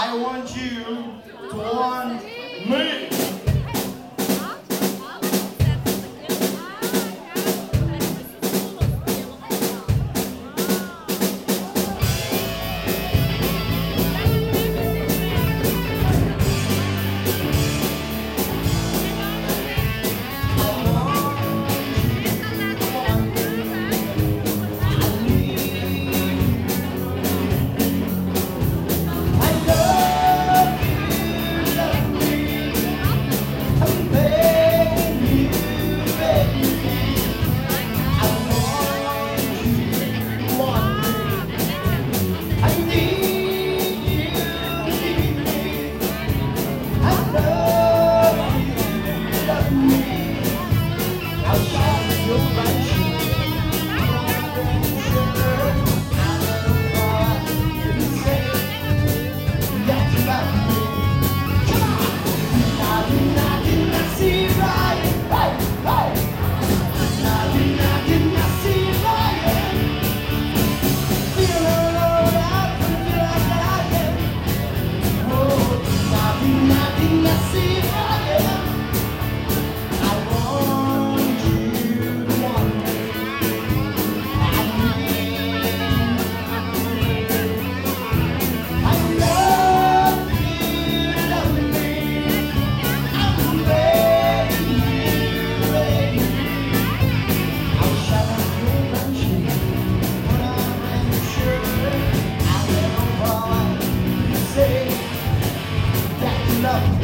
I want you to want me. jogo vai love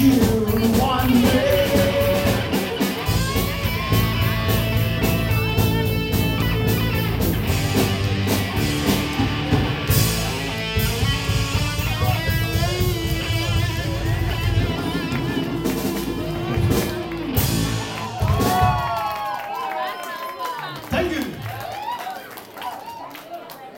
you.